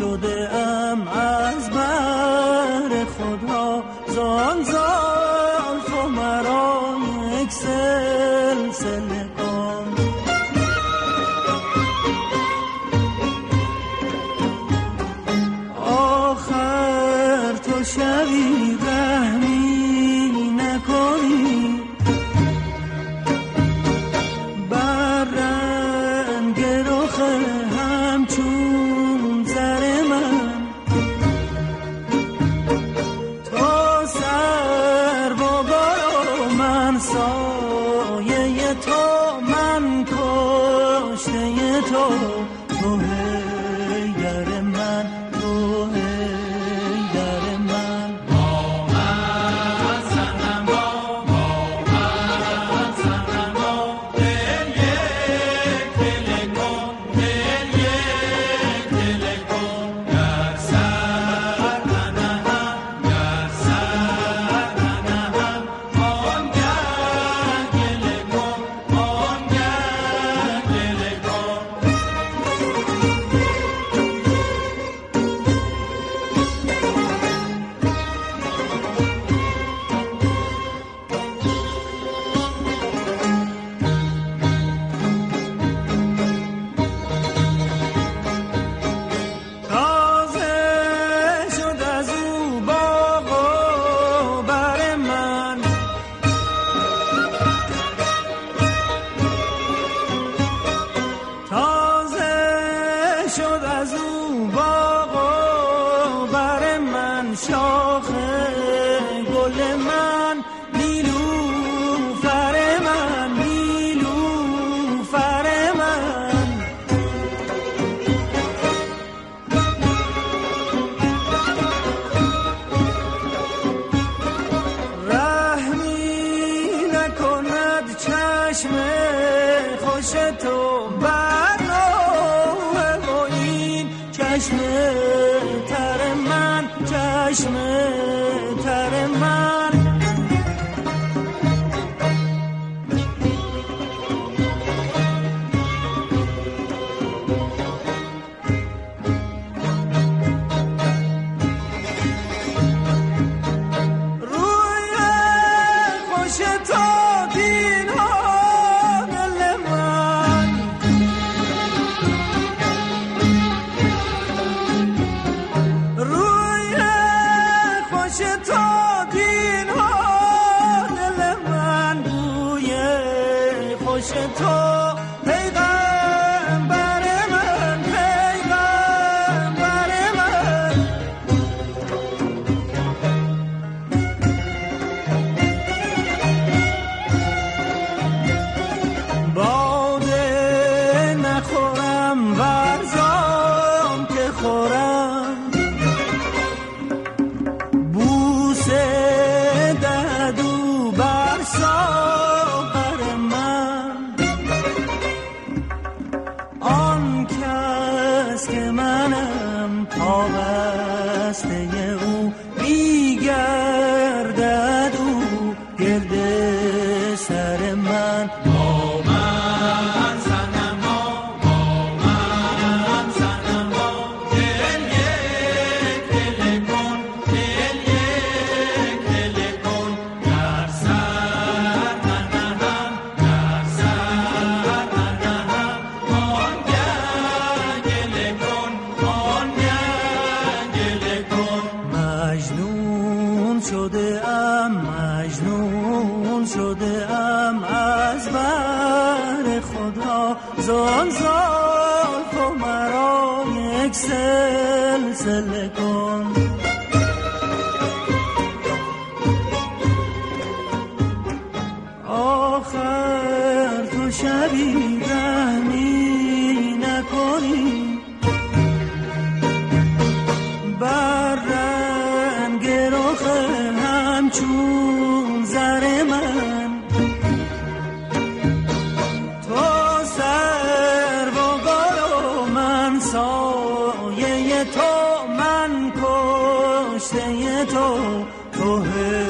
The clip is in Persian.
شده ام از بر خدا زان زان مرا یک سلسله کن. آخر تو شوی رحمی نکنی. بر رنگ رخ همچون تو من کشته تو. چشم خوش تو بر نوح و این چشم تر من چشم خوش تو پیغمبر آن کس که منم پابسته او میگردد او گرد سر من. مجنون یک سلسله کن. آخر تو شبی قصه تو توه